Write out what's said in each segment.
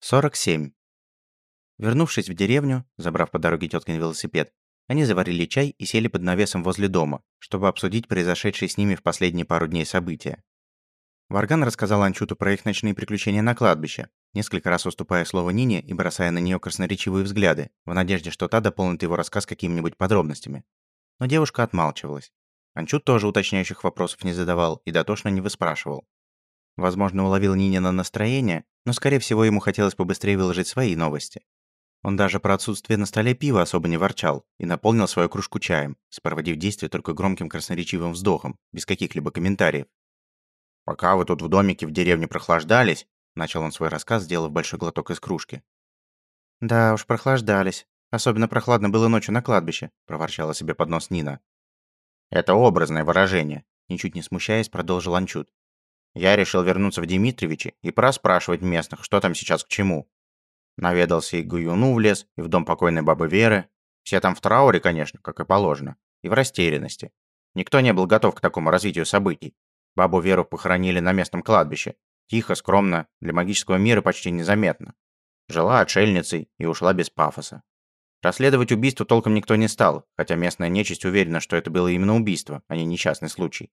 47. Вернувшись в деревню, забрав по дороге теткин велосипед, они заварили чай и сели под навесом возле дома, чтобы обсудить произошедшие с ними в последние пару дней события. Варган рассказал Анчуту про их ночные приключения на кладбище, несколько раз уступая слово Нине и бросая на нее красноречивые взгляды, в надежде, что та дополнит его рассказ какими-нибудь подробностями. Но девушка отмалчивалась. Анчут тоже уточняющих вопросов не задавал и дотошно не выспрашивал. Возможно, уловил Нинина настроение, но, скорее всего, ему хотелось побыстрее выложить свои новости. Он даже про отсутствие на столе пива особо не ворчал и наполнил свою кружку чаем, сопроводив действие только громким красноречивым вздохом, без каких-либо комментариев. «Пока вы тут в домике в деревне прохлаждались», начал он свой рассказ, сделав большой глоток из кружки. «Да уж, прохлаждались. Особенно прохладно было ночью на кладбище», проворчала себе под нос Нина. «Это образное выражение», ничуть не смущаясь, продолжил Анчут. Я решил вернуться в Дмитриевичи и проспрашивать местных, что там сейчас к чему. Наведался и к Гуюну в лес, и в дом покойной бабы Веры. Все там в трауре, конечно, как и положено. И в растерянности. Никто не был готов к такому развитию событий. Бабу Веру похоронили на местном кладбище. Тихо, скромно, для магического мира почти незаметно. Жила отшельницей и ушла без пафоса. Расследовать убийство толком никто не стал, хотя местная нечисть уверена, что это было именно убийство, а не несчастный случай.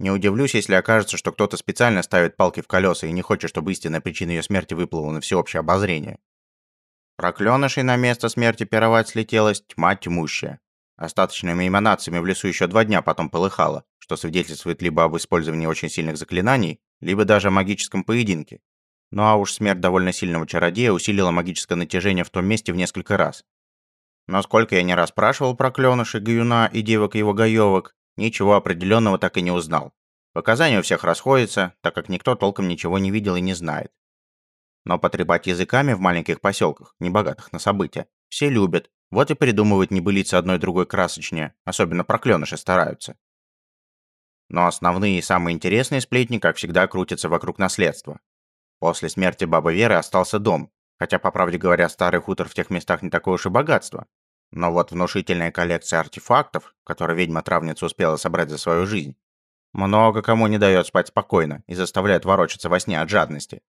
Не удивлюсь, если окажется, что кто-то специально ставит палки в колеса и не хочет, чтобы истинная причина ее смерти выплыла на всеобщее обозрение. Проклёнышей на место смерти пировать слетелась тьма тьмущая. Остаточными эманациями в лесу еще два дня потом полыхало, что свидетельствует либо об использовании очень сильных заклинаний, либо даже о магическом поединке. Ну а уж смерть довольно сильного чародея усилила магическое натяжение в том месте в несколько раз. Но сколько я не раз спрашивал про клёнышей Гаюна и девок его гаёвок, Ничего определенного так и не узнал. Показания у всех расходятся, так как никто толком ничего не видел и не знает. Но потрепать языками в маленьких поселках, небогатых на события, все любят, вот и придумывают небылицы одной другой красочнее, особенно проклёныши стараются. Но основные и самые интересные сплетни, как всегда, крутятся вокруг наследства. После смерти бабы Веры остался дом, хотя, по правде говоря, старый хутор в тех местах не такое уж и богатство, но вот внушительная коллекция артефактов, которые ведьма-травница успела собрать за свою жизнь, много кому не дает спать спокойно и заставляет ворочаться во сне от жадности.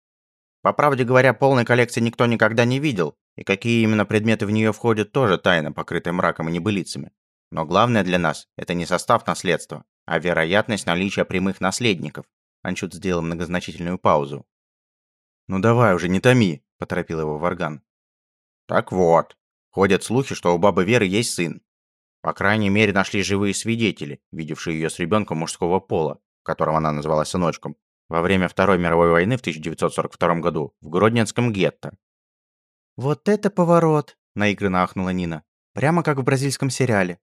По правде говоря, полной коллекции никто никогда не видел, и какие именно предметы в нее входят, тоже тайна, покрытая мраком и небылицами. Но главное для нас – это не состав наследства, а вероятность наличия прямых наследников. Анчут сделал многозначительную паузу. «Ну давай уже, не томи», – поторопил его Варган. «Так вот, Ходят слухи, что у бабы Веры есть сын. По крайней мере, нашли живые свидетели, видевшие ее с ребенком мужского пола, которого она назвала сыночком, во время Второй мировой войны в 1942 году в Гродненском гетто. «Вот это поворот!» – наигранно ахнула Нина. «Прямо как в бразильском сериале.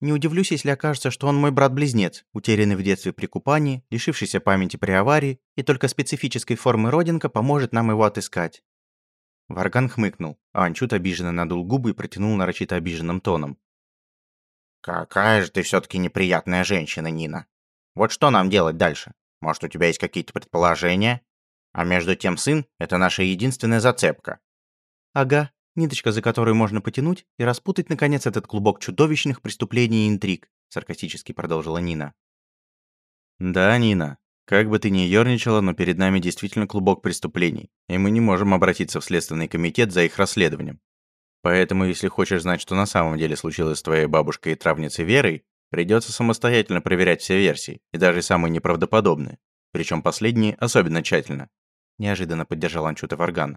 Не удивлюсь, если окажется, что он мой брат-близнец, утерянный в детстве при купании, лишившийся памяти при аварии, и только специфической формы родинка поможет нам его отыскать. Варган хмыкнул, а Анчут обиженно надул губы и протянул нарочито обиженным тоном. «Какая же ты все-таки неприятная женщина, Нина. Вот что нам делать дальше? Может, у тебя есть какие-то предположения? А между тем сын – это наша единственная зацепка». «Ага, ниточка, за которую можно потянуть и распутать, наконец, этот клубок чудовищных преступлений и интриг», – саркастически продолжила Нина. «Да, Нина, как бы ты ни ерничала, но перед нами действительно клубок преступлений, и мы не можем обратиться в Следственный комитет за их расследованием. Поэтому, если хочешь знать, что на самом деле случилось с твоей бабушкой и травницей Верой, придется самостоятельно проверять все версии, и даже самые неправдоподобные. Причем последние особенно тщательно. Неожиданно поддержал Анчута Варган.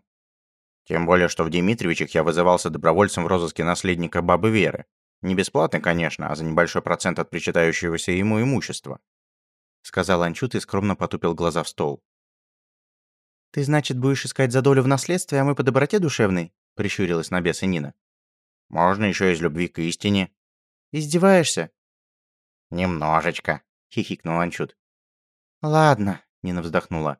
Тем более, что в Дмитриевичах я вызывался добровольцем в розыске наследника бабы Веры. Не бесплатно, конечно, а за небольшой процент от причитающегося ему имущества сказал Анчут и скромно потупил глаза в стол. «Ты, значит, будешь искать за долю в наследстве, а мы по доброте душевной?» — прищурилась на беса Нина. «Можно еще из любви к истине». «Издеваешься?» «Немножечко», — хихикнул Анчут. «Ладно», — Нина вздохнула.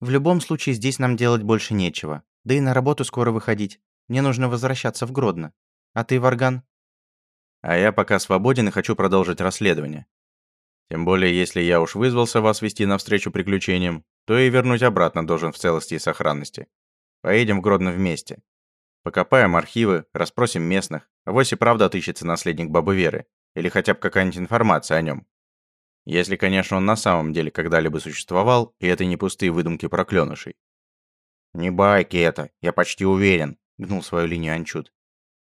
«В любом случае здесь нам делать больше нечего. Да и на работу скоро выходить. Мне нужно возвращаться в Гродно. А ты, Варган?» «А я пока свободен и хочу продолжить расследование. Тем более, если я уж вызвался вас вести навстречу приключениям, то и вернуть обратно должен в целости и сохранности. Поедем в Гродно вместе. Покопаем архивы, расспросим местных, а вось и правда отыщется наследник бабы Веры, или хотя бы какая-нибудь информация о нем. Если, конечно, он на самом деле когда-либо существовал, и это не пустые выдумки проклёнышей. «Не байки это, я почти уверен», — гнул свою линию Анчут.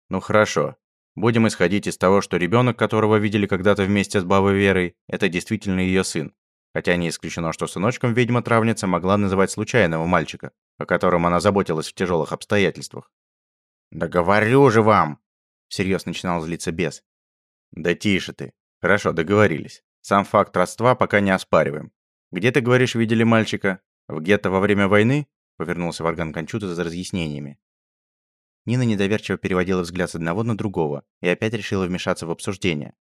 «Ну хорошо. Будем исходить из того, что ребенок, которого видели когда-то вместе с бабой Верой, это действительно ее сын. Хотя не исключено, что сыночком ведьма-травница могла называть случайного мальчика, о котором она заботилась в тяжелых обстоятельствах. «Да говорю же вам!» — всерьез начинал злиться бес. «Да тише ты. Хорошо, договорились. Сам факт родства пока не оспариваем. Где, ты говоришь, видели мальчика? В гетто во время войны?» — повернулся Варган Кончута за разъяснениями. Нина недоверчиво переводила взгляд с одного на другого и опять решила вмешаться в обсуждение.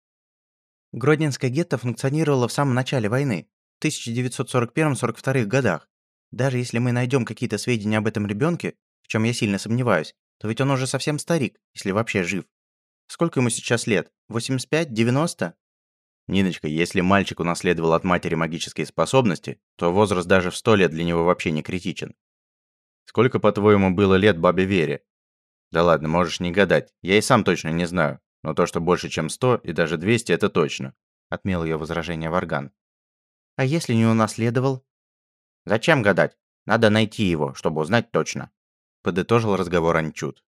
Гродненское гетто функционировало в самом начале войны, в 1941-42 годах. Даже если мы найдем какие-то сведения об этом ребенке, в чем я сильно сомневаюсь, то ведь он уже совсем старик, если вообще жив. Сколько ему сейчас лет? 85? 90? Ниночка, если мальчик унаследовал от матери магические способности, то возраст даже в 100 лет для него вообще не критичен. Сколько, по-твоему, было лет бабе Вере? Да ладно, можешь не гадать. Я и сам точно не знаю. Но то, что больше, чем 100 и даже 200, это точно. Отмел ее возражение Варган. А если не унаследовал? Зачем гадать? Надо найти его, чтобы узнать точно. Подытожил разговор Анчут.